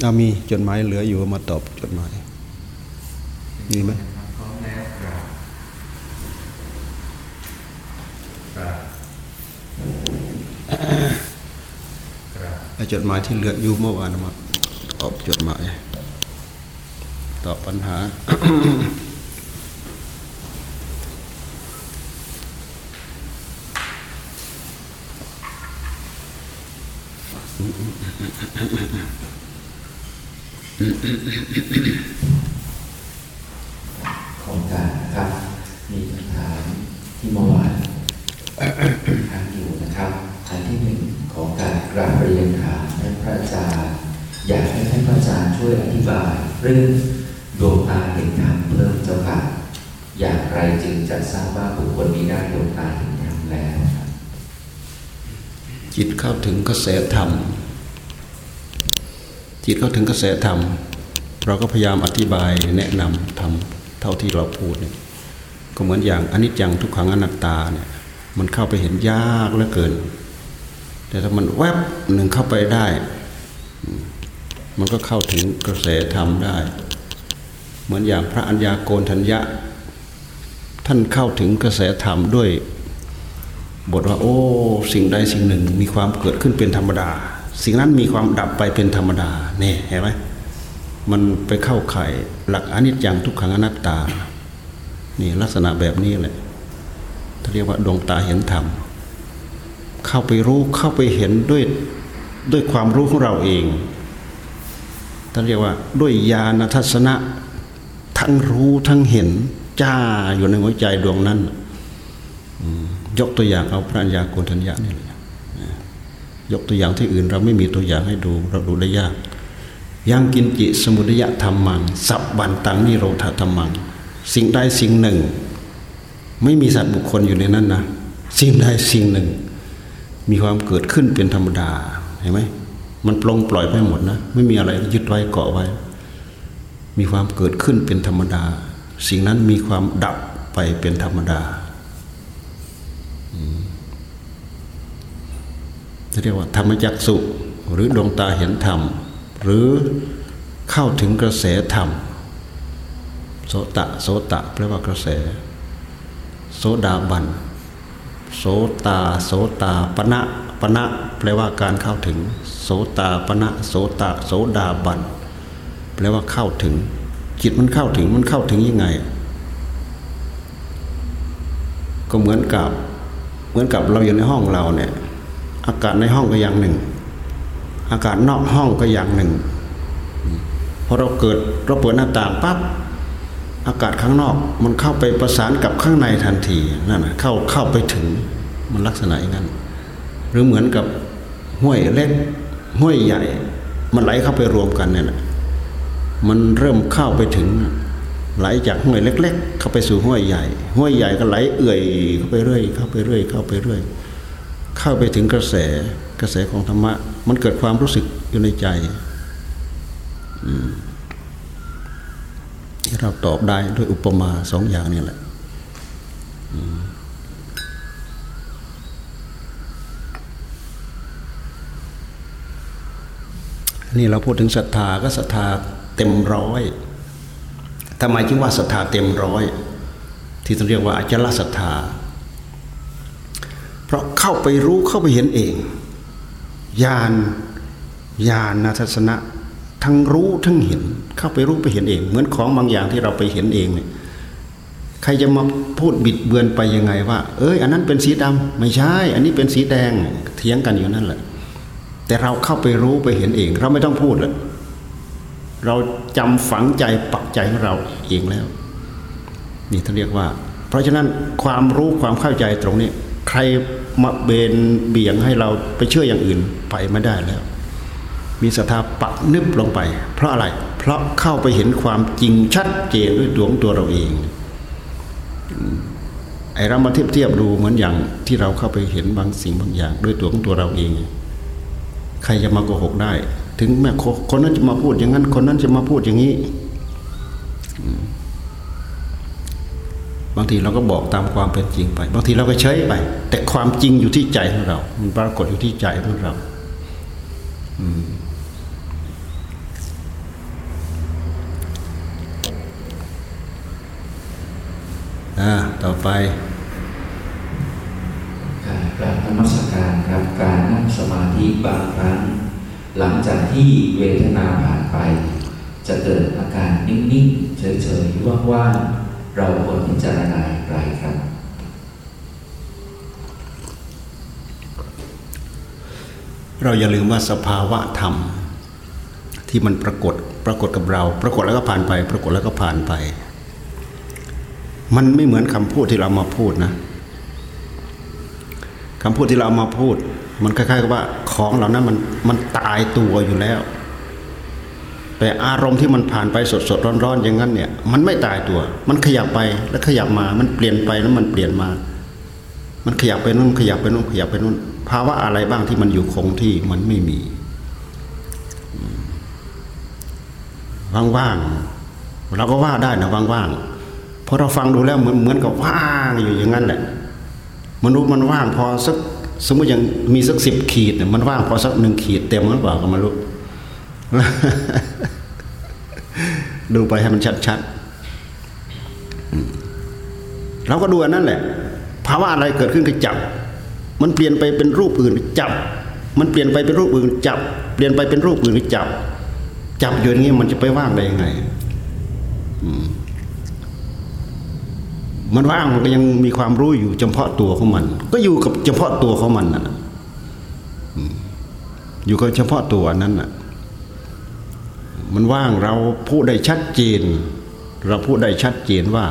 เอามีจดหมายเหลืออยู่มาตอบจดหมายมีไหมจดหมายที่เหลืออยู่เมื่อวานมาตอบจดหมาย ตอบปัญหา ของการนะครับ มีคำถามที่เมื่อวานค้างอยู่นะครับอันที่หนึ่งของการกราบเรียนถามท่านพระอาจารย์ อยากให้ท่านพระอาจารย์ช่วยอธิบายเรื่อง จิตเข้าถึงกระแสธรรม จิตเข้าถึงกระแสธรรม เราก็พยายามอธิบายแนะนำทำเท่าที่เราพูดเนี่ยก็เหมือนอย่างอนิจจังทุกขังอนัตตาเนี่ยมันเข้าไปเห็นยากเหลือเกิน แต่ถ้ามันแวบหนึ่งเข้าไปได้ มันก็เข้าถึงกระแสธรรมได้ เหมือนอย่างพระอัญญาโกณทัญญะ ท่านเข้าถึงกระแสธรรมด้วย บทว่า โอ้ สิ่งใดสิ่งหนึ่งมีความเกิดขึ้นเป็นธรรมดา สิ่งนั้นมีความดับไปเป็นธรรมดาเนี่ยเห็นไหมมันไปเข้าไข่หลักอนิจจังทุกขังอนัตตา นี่ลักษณะแบบนี้แหละเขาเรียกว่าดวงตาเห็นธรรม เข้าไปรู้เข้าไปเห็นด้วยด้วยความรู้ของเราเองท่านเรียกว่าด้วยญาณทัศนะ ทั้งรู้ทั้งเห็น จ้าอยู่ในหัวใจดวงนั้น ยกตัวอย่างเอาพระัญญาโกณทัญญานี่เลยยกตัวอย่างที่อื่นเราไม่มีตัวอย่างให้ดูเราดูได้ยากยังกินจิสมุทยธรรมัง สับบันตังนิโรธธรรมัง สิ่งใดสิ่งหนึ่ง ไม่มีสัตว์บุคคลอยู่ในนั้นนะสิ่งใดสิ่งหนึ่ง มีความเกิดขึ้นเป็นธรรมดาเห็นไหมมันปลงปล่อยไปหมดนะ ไม่มีอะไรยึดไว้เกาะไว้ มีความเกิดขึ้นเป็นธรรมดา สิ่งนั้นมีความดับไปเป็นธรรมดา เรียกว่าธรรมจักสุหรือดวงตาเห็นธรรม หรือเข้าถึงกระแสธรรม โสตะโสตะแปลว่ากระแส โสดาบัน โสตา โสตาปณะปณะแปลว่าการเข้าถึง โสตาปณะโสตะโสดาบัน แปลว่าเข้าถึง จิตมันเข้าถึงมันเข้าถึงยังไง ก็เหมือนกับ เหมือนกับเราอยู่ในห้องเราเนี่ยอากาศในห้องก็อย่างหนึ่ง อากาศนอกห้องก็อย่างหนึ่งพอเราเกิดเราเปิดหน้าต่างปั๊บอากาศข้างนอกมันเข้าไปประสานกับข้างในทันทีนั่นนะเข้าเข้าไปถึงมันลักษณะอย่างนั้นหรือเหมือนกับห้วยเล็กห้วยใหญ่ มันไหลเข้าไปรวมกันเนี่ยนะมันเริ่มเข้าไปถึง ไหลจากห้วยเล็ก ๆ เข้าไปสู่ห้วยใหญ่ ห้วยใหญ่ก็ไหลเอื่อยเข้าไปเรื่อย เข้าไปเรื่อย เข้าไปเรื่อย เข้าไปถึงกระแสกระแสของธรรมะ มันเกิดความรู้สึกอยู่ในใจที่เราตอบได้ด้วยอุปมาสองอย่างนี่แหละนี่เราพูดถึงศรัทธาก็ศรัทธาเต็มร้อย ทำไมจึงว่าศรัทธาเต็มร้อย ที่ต้องเรียกว่าอจลศรัทธา เพราะเข้าไปรู้เข้าไปเห็นเองญาณญาณทัศนะทั้งรู้ทั้งเห็น เข้าไปรู้ไปเห็นเอง เหมือนของบางอย่างที่เราไปเห็นเองเนี่ยใครจะมาพูดบิดเบือนไปยังไงว่า เอ้ย อันนั้นเป็นสีดำไม่ใช่ อันนี้เป็นสีแดงเถียงกันอยู่นั่นแหละ แต่เราเข้าไปรู้ไปเห็นเอง เราไม่ต้องพูดเลย เราจำฝังใจปักใจของเราเองแล้ว นี่ท่านเรียกว่า เพราะฉะนั้นความรู้ความเข้าใจตรงนี้ ใครมาเบนเบี่ยงให้เราไปเชื่ออย่างอื่นไปไม่ได้แล้ว มีศรัทธาปักนึบลงไป เพราะอะไร เพราะเข้าไปเห็นความจริงชัดเจนด้วยดวงตัวเราเองไอ้เรามาเทียบเทียบดูเหมือนอย่างที่เราเข้าไปเห็นบางสิ่งบางอย่าง ด้วยตัวของตัวเราเอง ใครจะมาโกหกได้ ถึงแม้คนนั้นจะมาพูดอย่างนั้น คนนั้นจะมาพูดอย่างนี้ บางทีเราก็บอกตามความเป็นจริงไป บางทีเราก็เฉยไป แต่ความจริงอยู่ที่ใจของเรา มันปรากฏอยู่ที่ใจของเราอืมอ่าต่อไปการกราบนมัสการครับการนั่งสมาธิบางครั้ง หลังจากที่เวทนาผ่านไป จะเกิดอาการนิ่งๆ เฉยๆ ว่างๆ เราควรพิจารณาอย่างไรครับ เราอย่าลืมว่าสภาวะธรรม ที่มันปรากฏปรากฏกับเรา ปรากฏแล้วก็ผ่านไป ปรากฏแล้วก็ผ่านไป มันไม่เหมือนคำพูดที่เรามาพูดนะคำพูดที่เราเอามาพูด มันคล้ายๆกับว่า ของเหล่านั้นมันมันตายตัวอยู่แล้ว แต่อารมณ์ที่มันผ่านไปสดๆร้อนๆอย่างนั้นเนี่ย มันไม่ตายตัว มันขยับไปแล้วขยับมา มันเปลี่ยนไปแล้วมันเปลี่ยนมา มันขยับไปนู่นขยับไปนู่นขยับไปนู่นภาวะอะไรบ้างที่มันอยู่คงที่มันไม่มีว่างๆเราก็ว่าได้นะว่างๆเพราะเราฟังดูแล้วเหมือนเหมือนกับว่างอยู่อย่างนั้นแหละมนุษย์มันว่างพอสัก สมมติยังมีสักสิบขีดเนี่ยมันว่างพอสักหนึ่งขีดเต็มหรือเปล่าก็ไม่รู้ดูไปให้มันชัดๆเราก็ดูอันนั้นแหละภาวะอะไรเกิดขึ้นก็จับ มันเปลี่ยนไปเป็นรูปอื่นจับ มันเปลี่ยนไปเป็นรูปอื่นจับ เปลี่ยนไปเป็นรูปอื่นจับ จับอยู่อย่างนี้มันจะไปว่างได้ยังไง อืม มันว่างมันก็ยังมีความรู้อยู่เฉพาะตัวของมัน ก็อยู่กับเฉพาะตัวของมันน่ะอยู่กับเฉพาะตัวนั้นน่ะ มันว่างเราพูดได้ชัดเจน เราพูดได้ชัดเจนว่า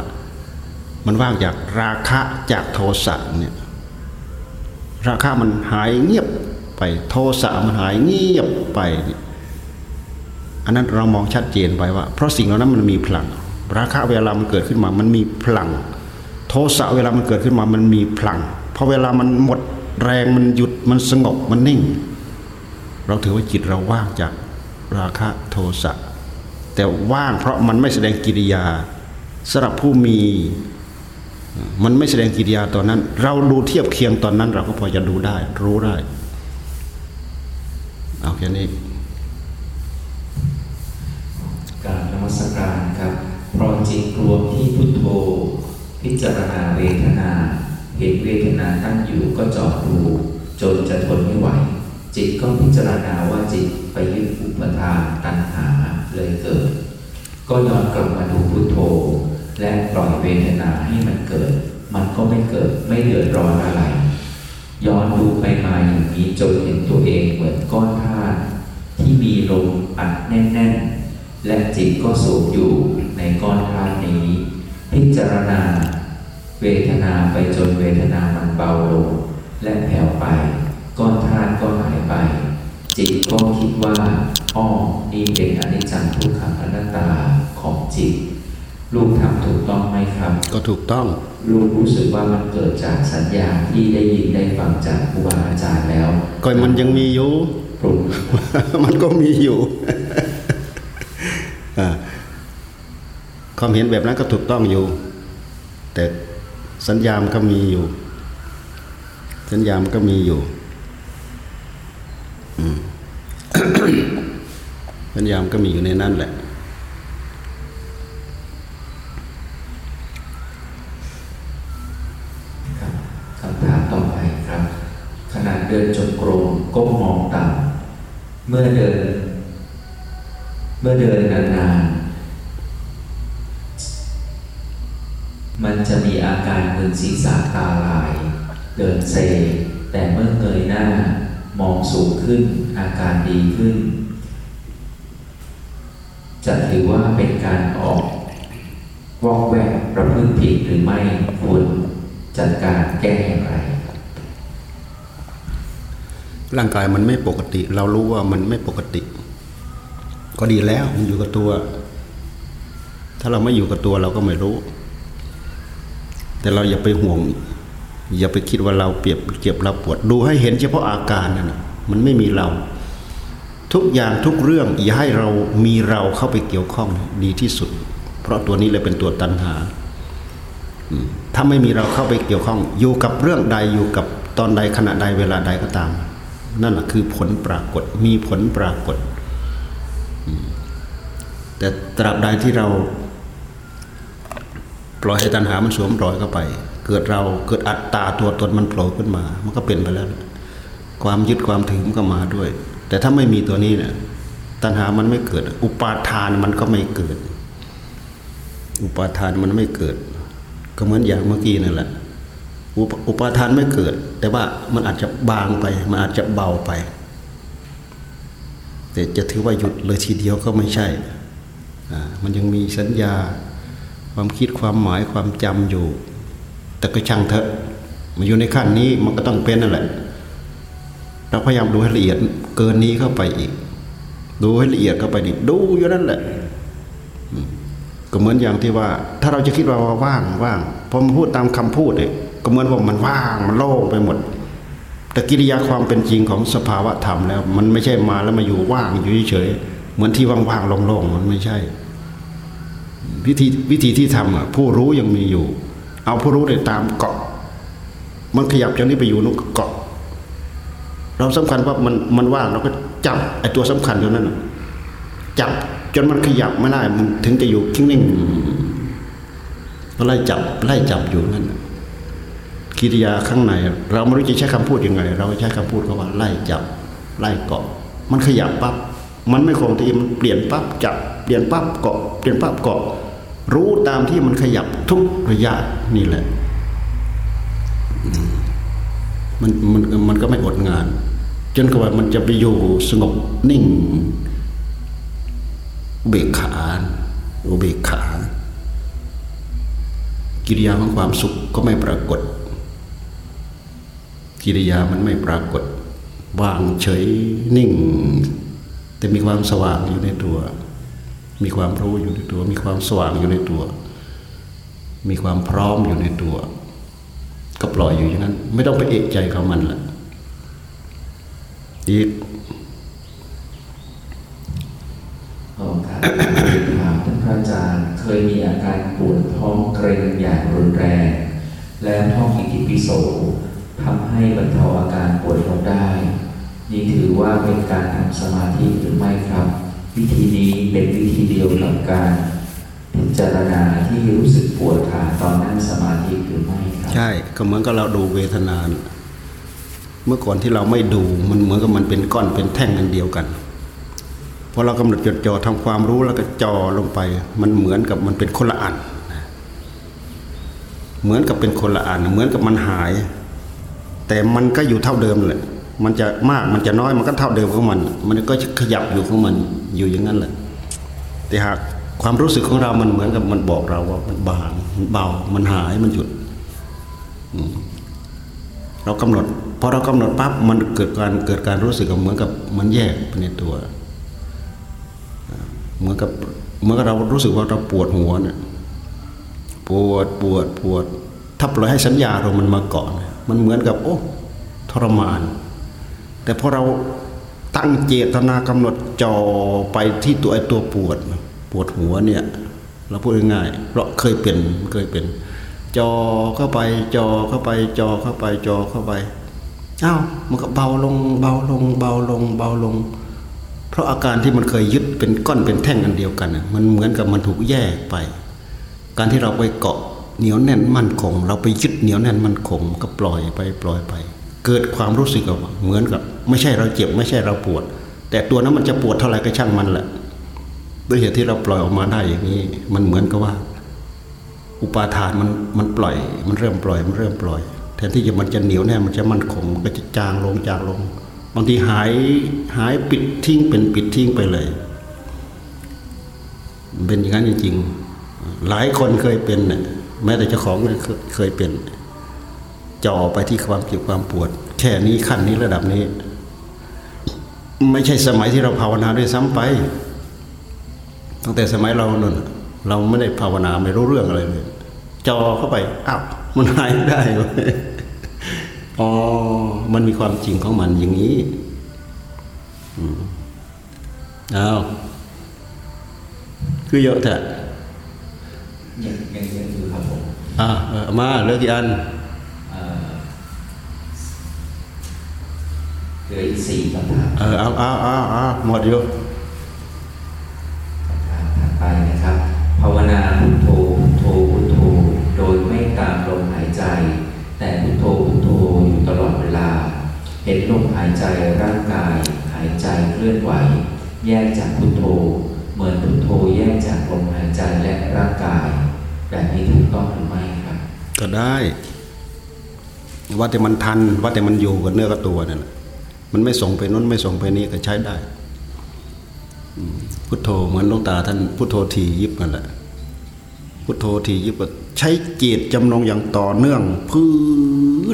มันว่างจากราคะจากโทสะเนี่ย ราคะมันหายเงียบไป โทสะมันหายเงียบไป อันนั้นเรามองชัดเจนไปว่า เพราะสิ่งเหล่านั้นมันมีพลังราคะเวลามันเกิดขึ้นมา มันมีพลัง โทสะเวลามันเกิดขึ้นมามันมีพลังพอเวลามันหมดแรงมันหยุดมันสงบมันนิ่ง เราถือว่าจิตเราว่างจากราคะโทสะแต่ว่างเพราะมันไม่แสดงกิริยาสำหรับผู้มีมันไม่แสดงกิริยาตอนนั้น เราดูเทียบเคียงตอนนั้น เราก็พอจะดูได้ รู้ได้เอาแค่นี้การนมัสการครับเพราะจิตรวมที่พุทโธ พิจารณาเวทนา เห็นเวทนาตั้งอยู่ก็จอดดูจนจะทนไม่ไหว จิตก็พิจารณาว่าจิตไปยึดอุปทานตัณหาเลยเกิด ก็ย้อนกลับมาดูพุทโธ และปล่อยเวทนาให้มันเกิด มันก็ไม่เกิดไม่เดือดร้อนอะไร ย้อนดูไปมาอย่างนี้จนเห็นตัวเองเหมือนก้อนธาตุที่มีลมอัดแน่น ๆ และจิตก็สูงอยู่ในก้อนธาตุนี้ พิจารณา เวทนาไปจนเวทนามันเบาลง และแผ่วไป ก้อนธาตุก็หายไป จิตก็คิดว่าอ้อนี่เป็นอนิจจังทุกขังอนัตตาของจิต ลูกทำถูกต้องไหมครับ ก็ถูกต้อง ลูกรู้สึกว่ามันเกิดจากสัญญาที่ได้ยินได้ฟังจากครูบาอาจารย์แล้วก็มันยังมีอยู่ปรุงมันก็มีอยู่อ่าความเห็นแบบนั้นก็ถูกต้องอยู่ แต่ สัญญามันก็มีอยู่ สัญญามันก็มีอยู่สัญญามันก็มีอยู่ในนั้นแหละครับคำถามต่อไปครับ ขณะเดินจงกรมก้มมองต่ำเมื่อเดิน เมื่อเดินนานๆ มันจะมีอาการมึนศีรษะตาลาย เดินเซ แต่เมื่อเงยหน้ามองสูงขึ้น อาการดีขึ้น จะถือว่าเป็นการออกวอกแวกประพฤติผิดหรือไม่ควรจัดการแก้อย่างไร ร่างกายมันไม่ปกติ เรารู้ว่ามันไม่ปกติ ก็ดีแล้วมันอยู่กับตัว ถ้าเราไม่อยู่กับตัวเราก็ไม่รู้ แต่เราอย่าไปห่วง อย่าไปคิดว่าเราเปรียบเจ็บเราปวด ดูให้เห็นเฉพาะอาการนั่นนะมันไม่มีเรา ทุกอย่างทุกเรื่อง อย่าให้เรามีเราเข้าไปเกี่ยวข้องดีที่สุด เพราะตัวนี้เลยเป็นตัวตัณหาถ้าไม่มีเราเข้าไปเกี่ยวข้อง อยู่กับเรื่องใดอยู่กับตอนใดขณะใดเวลาใดก็ตาม นั่นแหละคือผลปรากฏมีผลปรากฏแต่ตราบใดที่เรา ปล่อยให้ตัณหามันสวมรอยเข้าไป เกิดเราเกิดอัตตาตัวตนมันโผล่ขึ้นมา มันก็เป็นไปแล้ว ความยึดความถือมันก็มาด้วย แต่ถ้าไม่มีตัวนี้เนี่ยตัณหามันไม่เกิด อุปาทานมันก็ไม่เกิด อุปาทานมันไม่เกิด ก็เหมือนอย่างเมื่อกี้นั่นแหละอุปอุปาทานไม่เกิด แต่ว่ามันอาจจะบางไป มันอาจจะเบาไป แต่จะถือว่าหยุดเลยทีเดียวก็ไม่ใช่อ่ามันยังมีสัญญา ความคิดความหมายความจำอยู่ แต่ก็ช่างเถอะ มันอยู่ในขั้นนี้มันก็ต้องเป็นนั่นแหละเราพยายามดูให้ละเอียดเกินนี้เข้าไปอีก ดูให้ละเอียดเข้าไปดิดูอยู่นั่นแหละก็เหมือนอย่างที่ว่า ถ้าเราจะคิดว่าว่างว่างพอมาพูดตามคำพูดเนี่ยก็เหมือนว่ามันว่างมันโล่งไปหมด แต่กิริยาความเป็นจริงของสภาวะธรรมแล้ว มันไม่ใช่มาแล้วมาอยู่ว่างอยู่เฉยๆเหมือนที่ว่างๆโล่งๆมันไม่ใช่ วิธีวิธีที่ทำอะผู้รู้ยังมีอยู่ เอาผู้รู้ได้ตามเกาะ มันขยับจากนี้ไปอยู่นู้นเกาะ เราสำคัญว่ามันมันว่างเราก็จับไอ้ตัวสำคัญตัวนั้นจับจนมันขยับไม่ได้มันถึงจะอยู่นิ่งๆก็ไล่จับไล่จับอยู่นั่นกิริยาข้างใน เราไม่รู้จะใช้คำพูดยังไง เราใช้คำพูดเขาว่า ไล่จับ ไล่เกาะ มันขยับปั๊บมันไม่คงที่มันเปลี่ยนปั๊บจับ เปลี่ยนปั๊บเกาะเปลี่ยนปั๊บเกาะ รู้ตามที่มันขยับทุกระยะนี่แหละ มันมันมันก็ไม่อดงาน จนกว่ามันจะไปอยู่สงบนิ่งอุเบกขาอุเบกขา กิริยาของความสุขก็ไม่ปรากฏ กิริยามันไม่ปรากฏ ว่างเฉยนิ่ง แต่มีความสว่างอยู่ในตัว มีความรู้อยู่ในตัว มีความสว่างอยู่ในตัว มีความพร้อมอยู่ในตัว ก็ปล่อยอยู่อย่างนั้น ไม่ต้องไปเอกใจกับมันละอีกขอบคุณครับถามท่านพระอาจารย์เคยมีอาการปวดท้องเกร็งอย่างรุนแรง แล้วท่องอิติปิโสทำให้บรรเทาอาการปวดลงได้ นี่ถือว่าเป็นการทำสมาธิหรือไม่ครับ วิธีนี้เป็นวิธีเดียวกับการพิจารณาที่รู้สึกปวดขาตอนนั่งสมาธิหรือไม่ครับใช่ก็เหมือนกับเราดูเวทนานเมื่อก่อนที่เราไม่ดูมันเหมือนกับมันเป็นก้อนเป็นแท่งอันเดียวกันพอเรากำหนดจดจ่อทำความรู้แล้วก็จ่อลงไป มันเหมือนกับมันเป็นคนละอันเหมือนกับเป็นคนละอันเหมือนกับมันหาย แต่มันก็อยู่เท่าเดิมแหละ มันจะมากมันจะน้อยมันก็เท่าเดิมของมัน มันก็จะขยับอยู่ของมันอยู่อย่างนั้นแหละแต่หากความรู้สึกของเรามันเหมือนกับมันบอกเราว่ามันบางมันเบามันหายมันหยุดเรากำหนดพอเรากำหนดปั๊บมันเกิดการเกิดการรู้สึกเหมือนกับมันแยกไปในตัวเหมือนกับเมื่อเรารู้สึกว่าเราปวดหัวเนี่ยปวดปวดปวด ถ้าปล่อยให้สัญญาเรามันมาเกาะเนี่ยมันเหมือนกับโอ้ทรมาน แต่พอเราตั้งเจตนากำหนดจ่อไปที่ตัวไอ้ตัวปวด ปวดหัวเนี่ยเราพูดง่ายๆเราเคยเป็นเคยเป็น จอเข้าไปจอเข้าไปจอเข้าไปจอเข้าไปอ้าวมันก็เบาลงเบาลงเบาลงเบาลง เพราะอาการที่มันเคยยึดเป็นก้อนเป็นแท่งอันเดียวกันมันเหมือนกับมันถูกแยกไป การที่เราไปเกาะเหนียวแน่นมั่นคง เราไปยึดเหนียวแน่นมั่นคงก็ปล่อยไปปล่อยไป เกิดความรู้สึกกมาเหมือนกับ ไม่ใช่เราเจ็บไม่ใช่เราปวด แต่ตัวนั้นมันจะปวดเท่าไหร่ก็ช่างมันแหละด้วยเหตุที่เราปล่อยออกมาได้อย่างนี้ มันเหมือนกับว่า อุปาทานมันมันปล่อย มันเริ่มปล่อยมันเริ่มปล่อยแทนที่จะมันจะเหนียวแน่มันจะมั่นคงมันก็จะจางลงจางลง บางทีหายหายปิดทิ้งเป็นปิดทิ้งไปเลย เป็นอย่างนั้นจริงๆหลายคนเคยเป็นแม้แต่เจ้าของเคยเคยเป็น จ่อไปที่ความเจ็บความปวด แค่นี้ขั้นนี้ระดับนี้ ไม่ใช่สมัยที่เราภาวนาด้วยซ้ำไป ตั้งแต่สมัยเรานั่นน่ะเราไม่ได้ภาวนาไม่รู้เรื่องอะไรเลยจอเข้าไปอ้าวมันหายได้เว้ยอ๋อมันมีความจริงของมันอย่างนี้อืมอ้าวคือเยอะแท้ยังยังยังอยู่ครับผมอ่าเออมาเหลือกี่อัน เอ่อ เหลืออีกสี่คำถามเออเอาเอาเอาเอาหมดอยู่คำถามถัดไปนะครับ ภาวนาพุทโธพุทโธพุทโธโดยไม่ตามลมหายใจ แต่พุทโธพุทโธอยู่ตลอดเวลา เห็นลมหายใจร่างกาย หายใจเคลื่อนไหว แยกจากพุทโธ เหมือนพุทโธแยกจากลมหายใจและร่างกาย แบบนี้ถูกต้องหรือไม่ครับ ก็ได้ ว่าแต่มันทันว่าแต่มันอยู่กับเนื้อกับตัวนั่นแหละ มันไม่ส่งไปนู้นไม่ส่งไปนี้ก็ใช้ได้พุทโธเหมือนลงตาท่านพุทโธทียิบนั่นแหละพุทโธทียิบก็ใช้จิตจำนงอย่างต่อเนื่องพื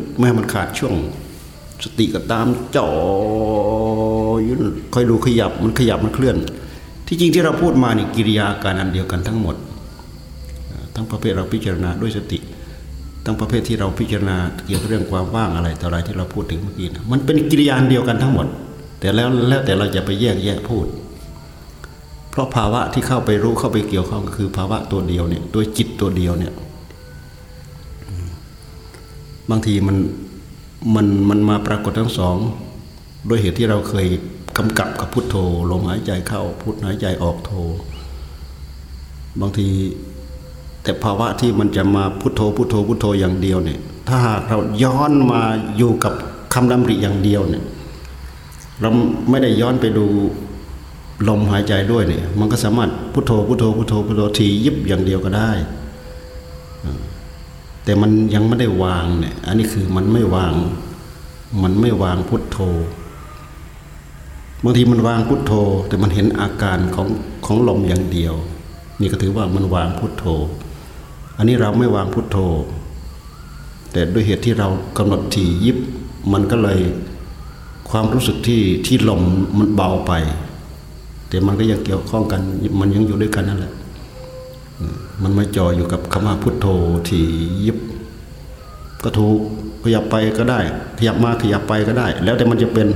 ดไม่ให้มันขาดช่วง สติก็ตามจ่อยู่นั่นคอยดูขยับมันขยับมันเคลื่อน ที่จริงที่เราพูดมานี่กิริยาการอันเดียวกันทั้งหมด ทั้งประเภทเราพิจารณาด้วยสติ ทั้งประเภทที่เราพิจารณาเกี่ยวกับเรื่องความว่างอะไรต่ออะไรที่เราพูดถึงเมื่อกี้นะมันเป็นกิริยานเดียวกันทั้งหมด แต่แล้วแล้วแต่เราจะไปแยกแยะพูด เพราะภาวะที่เข้าไปรู้เข้าไปเกี่ยวข้องก็คือภาวะตัวเดียวเนี่ยโดยจิตตัวเดียวเนี่ยบางทีมันมันมันมาปรากฏทั้งสองโดยเหตุที่เราเคยกำกับกับพุทโธลมหายใจเข้าพุทหายใจออกโธบางที แต่ภาวะที่มันจะมาพุทโธพุทโธพุทโธอย่างเดียวเนี่ยถ้าหากเราย้อนมาอยู่กับคำดำริอย่างเดียวเนี่ยเราไม่ได้ย้อนไปดูลมหายใจด้วยเนี่ยมันก็สามารถพุทโธพุทโธพุทโธพุทโธทียิบอย่างเดียวก็ได้ แต่มันยังไม่ได้วางเนี่ยอันนี้คือมันไม่วาง มันไม่วางพุทโธบางทีมันวางพุทโธ แต่มันเห็นอาการของของลมอย่างเดียว นี่ก็ถือว่ามันวางพุทโธ อันนี้เราไม่วางพุทโธ แต่ด้วยเหตุที่เรากำหนดถี่ยิบมันก็เลยความรู้สึกที่ที่ลมมันเบาไป แต่มันก็ยังเกี่ยวข้องกันมันยังอยู่ด้วยกันนั่นแหละมันมาจ่ออยู่กับคำว่าพุทโธถี่ยิบก็ถูกขยับไปก็ได้ ขยับมาขยับไปก็ได้ แล้วแต่มันจะเป็น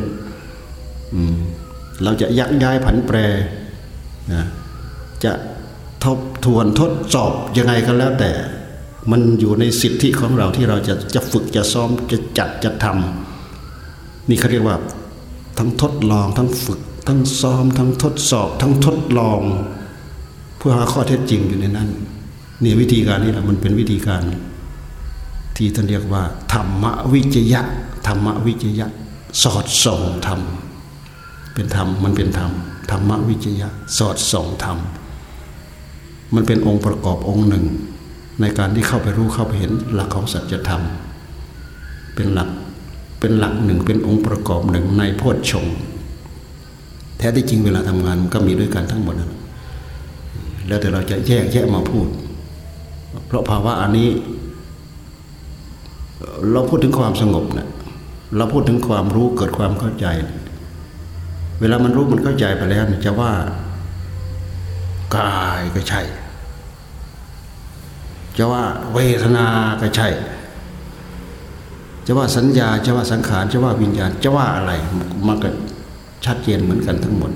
เราจะยักย้ายผันแปรนะจะทบ ทวนทดสอบยังไงก็แล้วแต่ มันอยู่ในสิทธิของเราที่เราจะจะฝึกจะซ้อมจะจัดจะทำนี่เขาเรียกว่า ทั้งทดลองทั้งฝึก ทั้งซ้อม ทั้งทดสอบ ทั้งทดลอง เพื่อหาข้อเท็จจริงอยู่ในนั้นนี่วิธีการนี้แหละมันเป็นวิธีการ ที่ท่านเรียกว่า ธรรมวิจยะธรรมวิจยะ สอดส่องธรรมเป็นธรรมมันเป็นธรรมธรรมวิจยะ สอดส่องธรรม มันเป็นองค์ประกอบองค์หนึ่ง ในการที่เข้าไปรู้เข้าไปเห็นหลักของสัจธรรม เป็นหลักเป็นหลักหนึ่งเป็นองค์ประกอบหนึ่งในโพชฌงค์แท้ที่จริงเวลาทำงานมันก็มีด้วยกันทั้งหมดนั่นแล้วแต่เราจะแยกแยะมาพูด เพราะภาวะอันนี้ เราพูดถึงความสงบนะเราพูดถึงความรู้เกิดความเข้าใจ เวลามันรู้มันเข้าใจไปแล้วจะว่ากายก็ใช่ จะว่าเวทนาก็ใช่ จะว่าสัญญาจะว่าสังขารจะว่าวิญญาณจะว่าอะไรมันก็ชัดเจนเหมือนกันทั้งหมด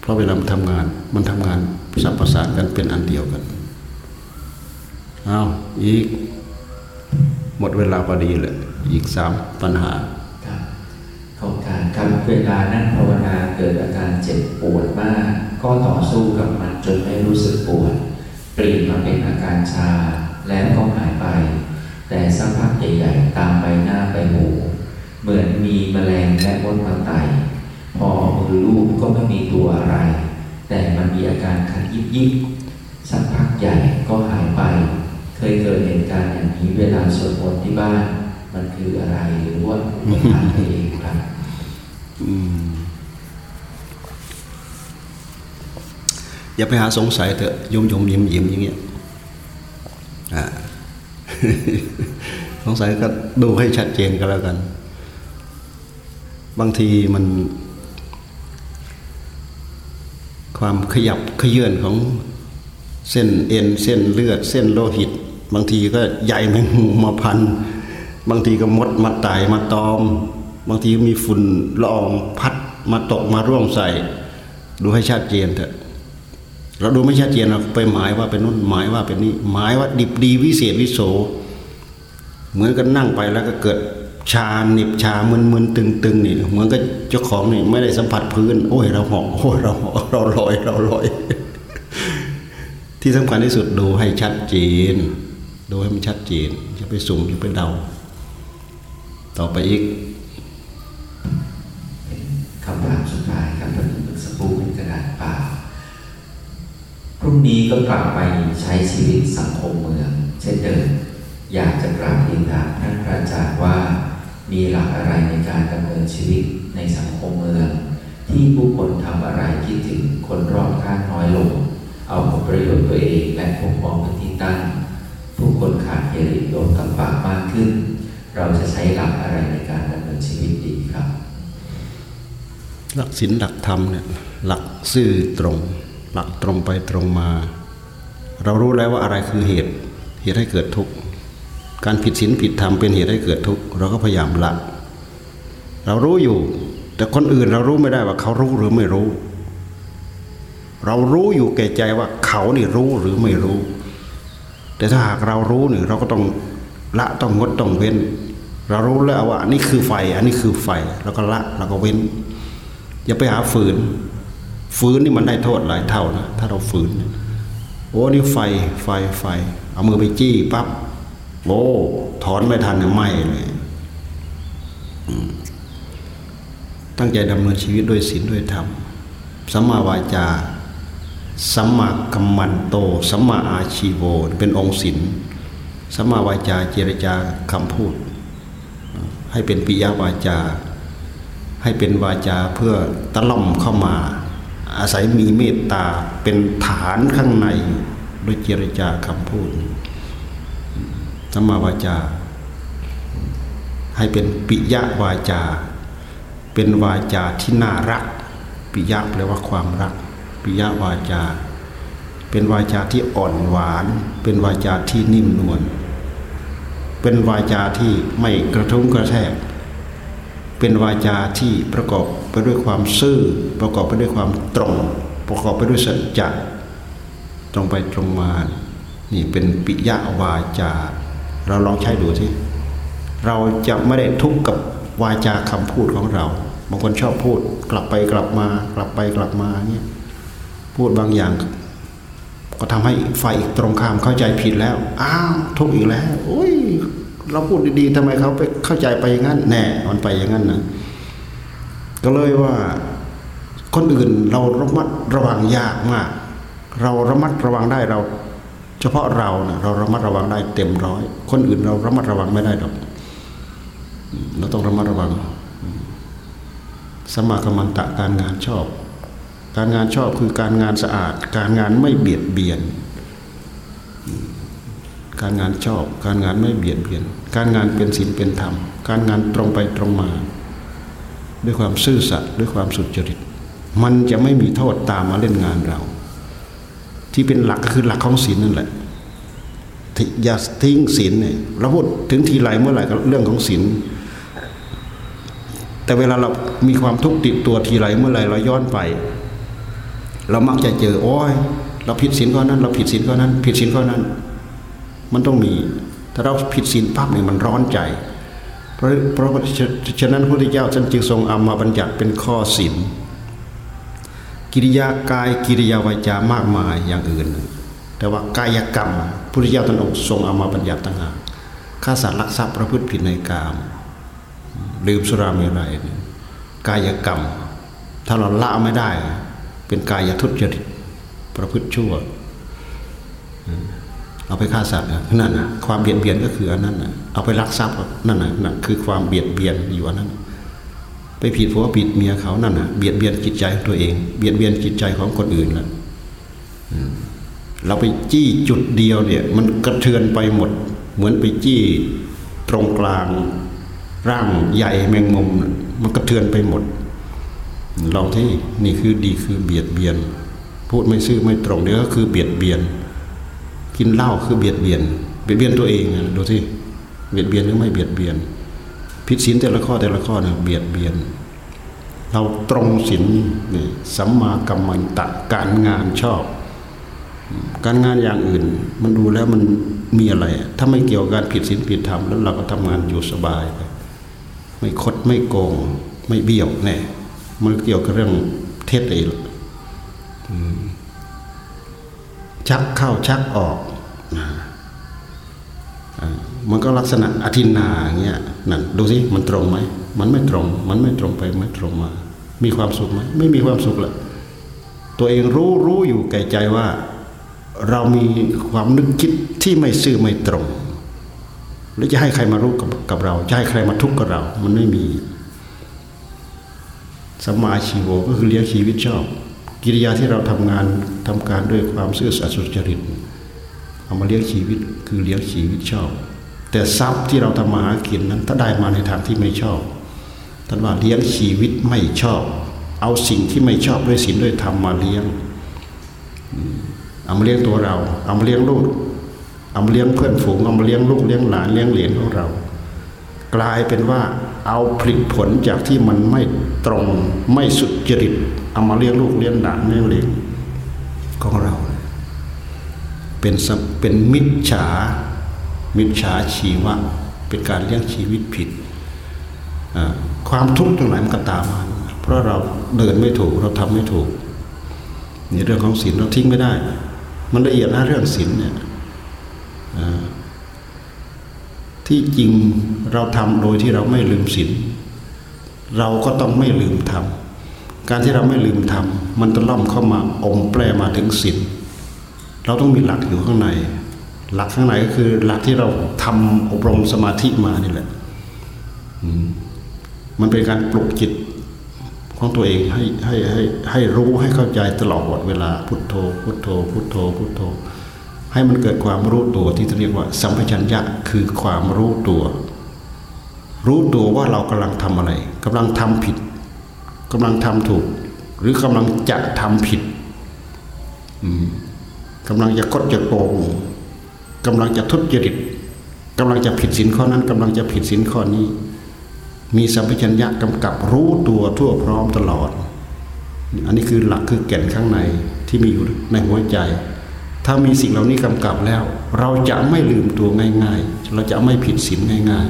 เพราะเวลามันทำงานมันทำงานสัมประสานกันเป็นอันเดียวกันเอาอีก หมดเวลาพอดีเลยอีกสามปัญหาครับขอบการครับเวลานั่งภาวนาเกิดอาการเจ็บปวดมาก ก็ต่อสู้กับมันจนไม่รู้สึกปวด ปลี่ยนมาเป็นอาการชาแล้วก็หายไป แต่สักพักใหญ่ๆตามใบหน้าไปหูเหมือนมีแมลงและมดมาไต่พอเอามือลูบก็ไม่มีตัวอะไร แต่มันมีอาการคันยิบยิบๆสักพักใหญ่ก็หายไป เคยเกิดเหตุการณ์อย่างนี้เวลาสวดมนต์ที่บ้าน มันคืออะไรหรือว่าอุปทานเองครับ อืม อย่าไปหาสงสัยเถอะยมยมยิ้มยิ้มอย่างเงี้ยสงสัยก็ดูให้ชัดเจนก็แล้วกัน บางทีมัน ความขยับขยื่นของเส้นเอ็นเส้นเลือด เส้นโลหิต บางทีก็ใหญ่แมงมุมมาพัน บางทีก็มดมาไต่มาตอม บางทีมีฝุ่นละอองพัดมาตกมาร่วงใส่ ดูให้ชัดเจนเถอะ เราดูไม่ชัดเจนเราไปหมายว่าเป็นนู่นหมายว่าเป็นนี่หมายว่าดิบดีวิเศษวิโส เหมือนกันนั่งไปแล้วก็เกิดชาหนิบชามึนมึนตึงตึงนี่เหมือนกับเจ้าของนี่ไม่ได้สัมผัสพื้น โอ้ยเราหาะโอ้ยเราเหาะเราลอยเราลอย ที่สำคัญที่สุดดูให้ชัดเจน ดูให้มันชัดเจนอย่าไปสุ่มอย่าไปเดา ต่อไปอีกคำถามสุดท้ายครับท่านผู้สปูเป็นกระดาษเปล่า รุ่งนี้ก็กลับไปใช้ชีวิตสังคมเมือง เช่นเดิม อยากจะกราบเรียนถามท่านพระอาจารย์ว่า มีหลักอะไรในการดำเนินชีวิตในสังคมเมือง ที่ผู้คนทำอะไรคิดถึงคนรอบข้างน้อยลง เอาผลประโยชน์ตัวเองและปกป้องเป็นที่ตั้งผู้คนขาดเฮริโยตปะมากขึ้น เราจะใช้หลักอะไรในการดำเนินชีวิตดีครับ หลักศีลหลักธรรมเนี่ยหลักซื่อตรง หลักตรงไปตรงมา เรารู้แล้วว่าอะไรคือเหตุ เหตุให้เกิดทุกข์การผิดศีลผิดธรรมเป็นเหตุให้เกิดทุกข์เราก็พยายามละ เรารู้อยู่ แต่คนอื่นเรารู้ไม่ได้ว่าเขารู้หรือไม่รู้ เรารู้อยู่แก่ใจว่าเขานี่รู้หรือไม่รู้ แต่ถ้าหากเรารู้เนี่ยเราก็ต้องละต้องงดต้องเว้น เรารู้แล้วว่านนี้คือไฟ อันนี้คือไฟเราก็ละเราก็เว้น อย่าไปหาฝืน ฝืนนี่มันได้โทษหลายเท่านะถ้าเราฝืนโอ้นี่ไฟไฟไฟ เอามือไปจี้ปั๊บโอ้ถอนไม่ทันเนี่ยไหม้เลยตั้งใจดำเนินชีวิตด้วยศีลด้วยธรรมสัมมาวาจาสัมมากัมมันโตสัมมาอาชีโวเป็นองค์ศีลสัมมาวาจาเจรจาคำพูด ให้เป็นปิยวาจา ให้เป็นวาจาเพื่อตะล่อมเข้ามา อาศัยมีเมตตาเป็นฐานข้างในด้วยเจรจาคำพูดสัมมาวาจา ให้เป็นปิยวาจา เป็นวาจาที่น่ารัก ปิยะแปลว่าความรัก ปิยวาจา เป็นวาจาที่อ่อนหวาน เป็นวาจาที่นิ่มนวลเป็นวาจาที่ไม่กระทุ้งกระแทก เป็นวาจาที่ประกอบ ด้วยความซื่อ ประกอบไปด้วยความตรง ประกอบไปด้วยสัจจะตรงไปตรงมา นี่เป็นปิยะวาจา เราลองใช้ดูสิเราจะไม่ได้ทุกข์กับวาจาคำพูดของเรา บางคนชอบพูด กลับไปกลับมา กลับไปกลับมาเนี่ยพูดบางอย่าง ก็ทำให้ฝ่ายอีกตรงข้ามเข้าใจผิดแล้ว อ้าวทุกข์อีกแล้วโอ้ยเราพูดดีๆทำไมเขาไปเข้าใจไปอย่างนั้นแน่มันไปอย่างนั้นนะ ก็เลยว่าคนอื่นเราระมัดระวังยากมาก เราระมัดระวังได้เรา เฉพาะเราเนะเราระมัดระวังได้เต็มร้อยคนอื่นเราระมัดระวังไม่ได้หรอกเราต้องระมัดระวัง สมาคมันตะการงานชอบ การงานชอบคือการงานสะอาด การงานไม่เบียดเบียน การงานชอบ การงานไม่เบียดเบียน การงานเป็นศีลเป็นธรรม การงานตรงไปตรงมา ด้วยความซื่อสัตย์ด้วยความสุจริต มันจะไม่มีโทษตามมาเล่นงานเรา ที่เป็นหลักก็คือหลักของศีลนั่นแหละอย่าทิ้งศีลเนี่ยเราพูดถึงทีไรเมื่อไหร่ก็เรื่องของศีลแต่เวลาเรามีความทุกข์ติดตัวทีไรเมื่อไหร่เราย้อนไป เรามักจะเจอโอ้ยเราผิดศีลข้อนั้น เราผิดศีลข้อนั้น ผิดศีลข้อนั้น มันต้องมี ถ้าเราผิดศีลปั๊บเนี่ยมันร้อนใจ เพราะเพราะฉะนั้นพระพุทธเจ้าท่านจึงทรงเอามาบัญญัติเป็นข้อศีลกิริยากายกิริยาวาจามากมายอย่างอื่น แต่ว่ากายกรรมพระพุทธเจ้าท่านทรงเอามาบัญญัติต่างหากฆ่าสัตว์ลักทรัพย์ประพฤติผิดในกามดื่มสุราเมรัยกายกรรม ถ้าเราละไม่ได้ เป็นกายทุจริตประพฤติชั่ว เอาไปฆ่าสัตว์นั่นนะความเบียดเบียนก็คืออันนั้นนะเอาไปลักทรัพย์นั่นนะนั่นคือความเบียดเบียนอยู่อันนั้นไปผิดผัวผิดเมียเขานั่นนะเบียดเบียนจิตใจของตัวเอง เบียดเบียนจิตใจของคนอื่นล้วเราไปจี้จุดเดียวเนี่ย มันกระเทือนไปหมด เหมือนไปจี้ตรงกลาง ร่างใหญ่แมงมุมมันกระเทือนไปหมดลองที่นี่คือดีคือเบียดเบียน พูดไม่ซื่อไม่ตรงเดี๋ยวก็คือเบียดเบียน กินเหล้าคือเบียดเบียน เบียดเบียนตัวเองดูที่เบียดเบียนหรือไม่เบียดเบียนผิดศีลแต่ละข้อแต่ละข้อเนี่ยเบียดเบียน เราตรงศีลนี่สัมมากัมมันตะการงานชอบ การงานอย่างอื่น มันดูแล้วมันมีอะไร ถ้าไม่เกี่ยวกับการผิดศีลผิดธรรมแล้วเราก็ทำงานอยู่สบายไปไม่คดไม่โกง ไม่เบี้ยวแน่มันเกี่ยวกับเรื่องเท็จเองชักเข้าชักออก มันก็ลักษณะอธินาเงี้ยนั่นดูสิมันตรงไหมมันไม่ตรง มันไม่ตรงไปไม่ตรงมา มีความสุขไหมไม่มีความสุขแหละตัวเองรู้รู้อยู่แก่ใจว่า เรามีความนึกคิดที่ไม่ซื่อไม่ตรง แล้วจะให้ใครมารู้กับกับเราจะให้ใครมาทุกข์กับเรา มันไม่มีสัมมาชีโวก็คือเลี้ยงชีวิตชอบ กิริยาที่เราทำงานทำการด้วยความซื่อสัตย์สุจริต เอามาเลี้ยงชีวิตคือเลี้ยงชีวิตชอบ แต่ทรัพย์ที่เราทำมาหากินนั้น ถ้าได้มาในทางที่ไม่ชอบท่านว่าเลี้ยงชีวิตไม่ชอบ เอาสิ่งที่ไม่ชอบด้วยศีลด้วยธรรมมาเลี้ยง เอามาเลี้ยงตัวเรา เอามาเลี้ยงลูกเอามาเลี้ยงเพื่อนฝูงเอามาเลี้ยงลูกเลี้ยงหลานเลี้ยงเหลนของเรา กลายเป็นว่าเอาผลิตผลจากที่มันไม่ตรงไม่สุจริตเอามาเลี้ยงลูกเลี้ยงหลานเลี้ยงเหลนของเรา เป็นเป็นมิจฉา มิจฉาชีวะ เป็นการเลี้ยงชีวิตผิด ความทุกข์ตรงไหนมันก็ตามมา เพราะเราเดินไม่ถูกเราทำไม่ถูกในเรื่องของศีลเราทิ้งไม่ได้ มันละเอียดนะเรื่องศีลเนี่ยที่จริงเราทำโดยที่เราไม่ลืมศีลเราก็ต้องไม่ลืมทำการที่เราไม่ลืมทำมันจะล่อมเข้ามาอมแปรมาถึงศีล เราต้องมีหลักอยู่ข้างใน หลักข้างในก็คือหลักที่เราทำอบรมสมาธิมานี่แหละมันเป็นการปลุกจิตของตัวเองให้ให้ให้ให้รู้ให้เข้าใจตลอดเวลาพุทโธ พุทโธ พุทโธ พุทโธ ให้มันเกิดความรู้ตัวที่เรียกว่า สัมปชัญญะคือความรู้ตัว รู้ตัวว่าเรากำลังทำอะไรกำลังทำผิดกำลังทำถูก หรือกำลังจะทำผิด กำลังจะคดจะโกงกำลังจะทุจริตกำลังจะผิดศีลข้อนั้นกำลังจะผิดศีลข้อนี้ มีสัมปชัญญะกำกับรู้ตัวทั่วพร้อมตลอด อันนี้คือหลักคือแก่นข้างในที่มีอยู่ในหัวใจ ถ้ามีสิ่งเหล่านี้กำกับแล้ว เราจะไม่ลืมตัวง่าย ๆ เราจะไม่ผิดศีลง่าย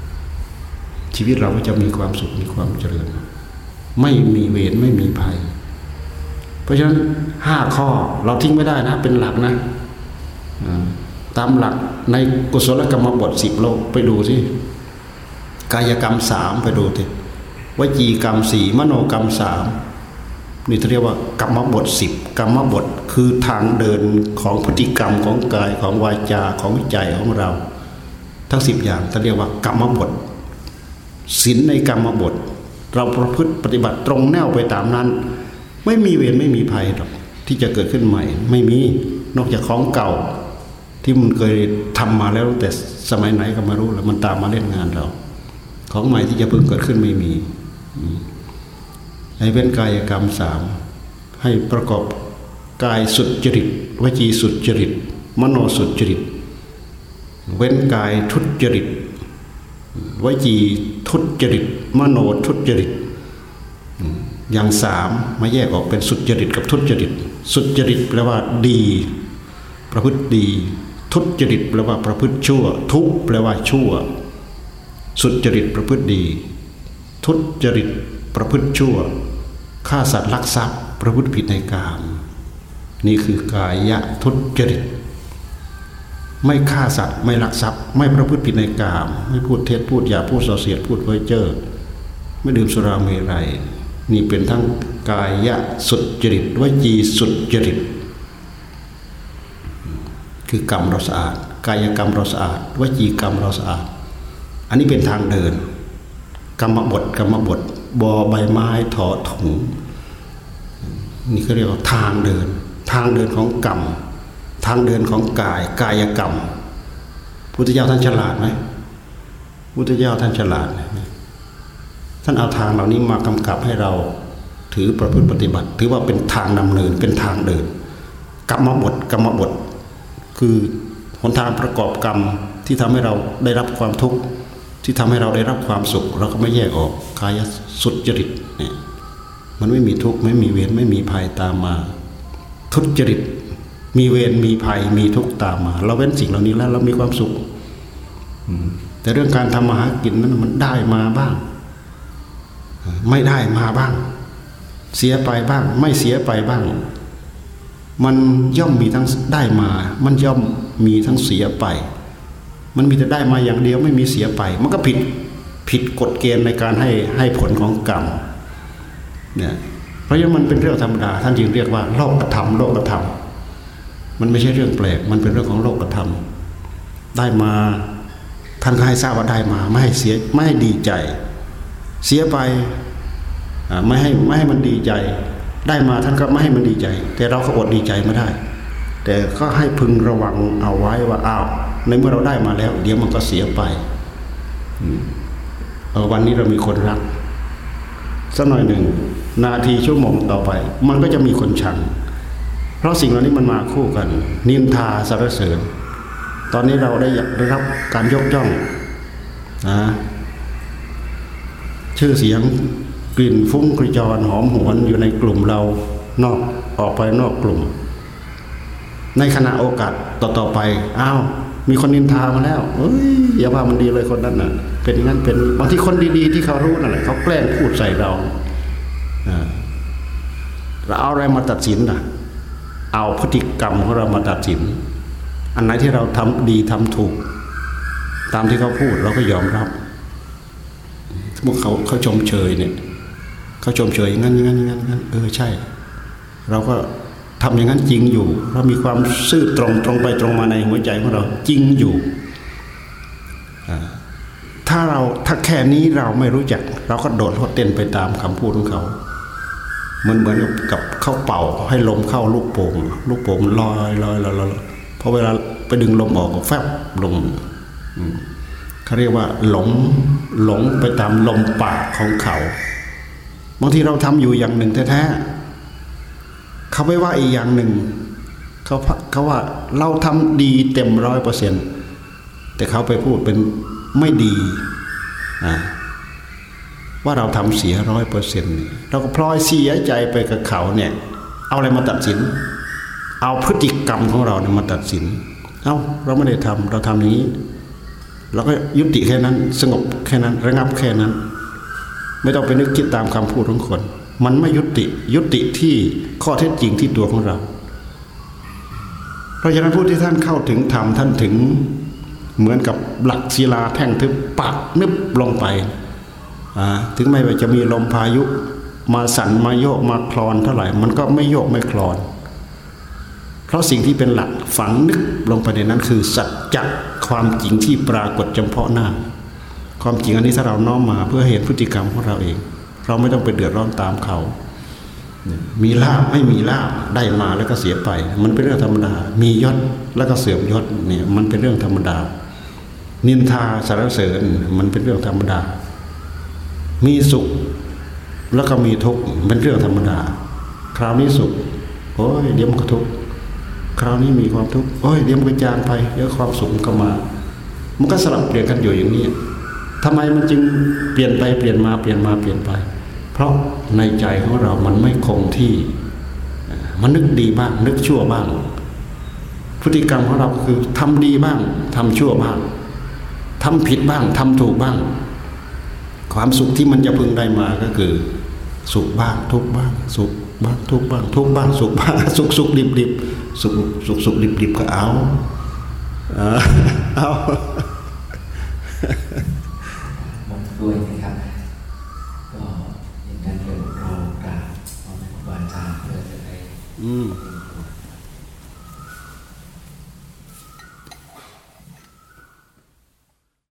ๆ ชีวิตเราก็จะมีความสุขมีความเจริญ ไม่มีเวรไม่มีภัย เพราะฉะนั้นห้าข้อเราทิ้งไม่ได้นะ เป็นหลักนะตามหลักในกุศลกรรมบทสิบโลกไปดูสิกายกรรมสามไปดูทีวจีกรรมสี่มโนกรรมสามนี่เรียกว่ากรรมบทสิบกรรมบทคือทางเดินของพฤติกรรมของกายของวาจาของใจของเรา ทั้งสิบอย่างเขาเรียกว่ากรรมบทศีลในกรรมบท เราประพฤติปฏิบัติตรงแนวไปตามนั้น ไม่มีเวรไม่มีภัยหรอกที่จะเกิดขึ้นใหม่ ไม่มีนอกจากของเก่า ที่มันเคยทำมาแล้วแต่สมัยไหนก็ไม่รู้แล้วมันตามมาเล่นงานเรา ของใหม่ที่จะเพิ่งเกิดขึ้นไม่มีให้เป็นกายกรรมสามให้ประกอบกายสุดจริตวจีสุดจริต มโนสุดจริต เว้นกายทุจริตวจีทุจริต มโนทุจริต อย่างสามมาแยกออกเป็นสุดจริตกับทุจริต สุดจริตแปลว่าดี ประพฤติดี ทุจริตแปลว่าประพฤติชั่ว ทุแปลว่าชั่ว สุดจริตประพฤติดี ทุจริตประพฤติชั่วฆ่าสัตว์ลักทรัพย์ ประพฤติผิดในกามนี่คือกายะทุจริต ไม่ฆ่าสัตว์ไม่ลักทรัพย์ ไม่ประพฤติผิดในกาม ไม่พูดเท็จพูดหยาพูดส่อเสียดพูดเพ้อเจ้อไม่ดื่มสุราเมรัย นี่เป็นทั้งกายะสุดจริตวจีสุดจริต คือกรรมเราสะอาด กายกรรมเราสะอาดวจีกรรมเราสะอาด อันนี้เป็นทางเดิน กรรมบทกรรมบทบอใบไม้ถอถุงนี่เขาเรียกว่าทางเดิน ทางเดินของกรรม ทางเดินของกายกายกรรมพุทธเจ้าท่านฉลาดไหมพุทธเจ้าท่านฉลาด ท่านเอาทางเหล่านี้มากำกับให้เราถือประพฤติปฏิบัติ ถือว่าเป็นทางนำเนินเป็นทางเดินกรรมบทกรรมบท คือหนทางประกอบกรรมที่ทำให้เราได้รับความทุกข์ที่ทำให้เราได้รับความสุข เราก็ไม่แยกออกกายสุดจริตเนี่ยมันไม่มีทุกข์ไม่มีเวรไม่มีภัยตามมา ทุจริต มีเวรมีภัยมีทุกข์ตามมา เราเว้นสิ่งเหล่านี้แล้วเรามีความสุขอืแต่เรื่องการทำมาหากินนั้นมันได้มาบ้าง ไม่ได้มาบ้าง เสียไปบ้าง ไม่เสียไปบ้าง มันย่อมมีทั้งได้มา มันย่อมมีทั้งเสียไป มันมีแต่ได้มาอย่างเดียวไม่มีเสียไป มันก็ผิดผิดกฎเกณฑ์ในการให้ให้ผลของกรรมเนี่ยเพราะฉะนั้นมันเป็นเรื่องธรรมดา ท่านจึงเรียกว่าโลกธรรมโลกธรรมมันไม่ใช่เรื่องแปลก มันเป็นเรื่องของโลกธรรมได้มาท่านให้ทราบว่าได้มา ไม่ให้เสียไม่ให้ดีใจ เสียไปไม่ให้ไม่ให้มันดีใจ ได้มาท่านก็ไม่ให้มันดีใจ แต่เราก็อดดีใจไม่ได้ แต่ก็ให้พึงระวังเอาไว้ว่าอ้าวในเมื่อเราได้มาแล้ว เดี๋ยวมันก็เสียไปเออวันนี้เรามีคนรักสักหน่อยหนึ่งนาทีชั่วโมงต่อไป มันก็จะมีคนชัง เพราะสิ่งเหล่านี้มันมาคู่กัน นินทาสรรเสริญ ตอนนี้เราได้ได้รับการยกย่องนะ ชื่อเสียงกลิ่นฟุ้งกระจรหอมหวนอยู่ในกลุ่มเรานอกออกไปนอกกลุ่ม ในขณะโอกาสต่อๆไปอ้าวมีคนนินทามาแล้วเอ้ยอย่าว่ามันดีเลยคนนั้นน่ะ เป็นอย่างนั้นเป็นบางทีคนดีๆ ที่เขารู้นั่นแหละเขาแกล้งพูดใส่เราอ่าเราเอาอะไรมาตัดสินน่ะ เอาพฤติกรรมของเรามาตัดสิน อันไหนที่เราทำดีทำถูก ตามที่เขาพูดเราก็ยอมรับ สมมติเขาเขาชมเชยเนี่ยเขาชมเชยอย่างนั้นอย่างนั้นอย่างนั้นงั้นเออใช่ เราก็ทำอย่างนั้นจริงอยู่ เรามีความซื่อตรงตรงไปตรงมาในหัวใจของเราจริงอยู่ ถ้าเราถ้าแค่นี้เราไม่รู้จัก เราก็โดดโลดเต้นไปตามคำพูดของเขามันเหมือนกับเข้าเป่าให้ลมเข้าลูกโป่งลูกโป่งลอยลอยลอยลอยพอเวลาไปดึงลมออกก็แฟบลงอืม เขาเรียกว่าหลงหลงไปตามลมปากของเขาบางทีเราทำอยู่อย่างหนึ่งแท้ๆเขาไม่ว่าอีกอย่างหนึ่งเขาเขาว่าเราทำดีเต็มร้อยเปอร์เซ็นต์แต่เขาไปพูดเป็นไม่ดีว่าเราทำเสียร้อยเปอร์เซ็นต์เราก็พลอยเสียใจไปกับเขาเนี่ย เอาอะไรมาตัดสิน เอาพฤติกรรมของเราเนี่ยมาตัดสิน เอา้าเราไม่ได้ทำเราทำอย่างนี้ เราก็ยุติแค่นั้น สงบแค่นั้น ระงับแค่นั้น ไม่ต้องไปนึกคิดตามคำพูดของคน มันไม่ยุติยุติที่ข้อเท็จจริงที่ตัวของเรา เพราะฉะนั้นผู้ที่ท่านเข้าถึงธรรมท่านถึงเหมือนกับหลักศิลาแท่งทึบปักนึบลงไป ถึงไม่ว่าจะมีลมพายุ มาสั่นมาโยกมาคลอนเท่าไหร่ มันก็ไม่โยกไม่คลอน เพราะสิ่งที่เป็นหลักฝังนึกลงไปในนั้นคือสัจจะความจริงที่ปรากฏเฉพาะหน้า ความจริงอันนี้ถ้าเราน้อมมาเพื่อเห็นพฤติกรรมของเราเอง เราไม่ต้องไปเดือดร้อนตามเขา มีลาบไม่มีลาบได้มาแล้วก็เสียไป มันเป็นเรื่องธรรมดา มียศแล้วก็เสื่อมยศเนี่ยมันเป็นเรื่องธรรมดา นินทาสารเสริญมันเป็นเรื่องธรรมดา มีสุขแล้วก็มีทุกข์เป็นเรื่องธรรมดา คราวนี้สุขโอ้ยเดี๋ยวมันก็ทุกข์ คราวนี้มีความทุกข์โอ้ยเดี๋ยวมันก็จางไปเดี๋ยวความสุขก็มา มันก็สลับเปลี่ยนกันอยู่อย่างนี้ทำไมมันจึงเปลี่ยนไปเปลี่ยนมาเปลี่ยนมาเปลี่ยนไป เพราะในใจของเรามันไม่คงที่ มันนึกดีบ้างนึกชั่วบ้าง พฤติกรรมของเราคือทำดีบ้างทำชั่วบ้างทำผิดบ้างทำถูกบ้าง ความสุขที่มันจะพึงได้มาก็คือ สุขบ้างทุกข์บ้าง สุขบ้างทุกข์บ้าง ทุกข์บ้างสุขบ้างสุขสุขดิบดิบ สุขสุขสุขดิบดิบก็เอาเออเอาหมดด้วยนะครับก็อย่างนั้นเดี๋ยวเรากราบขอพระอาจารย์เพื่อจะได้อืมเป็น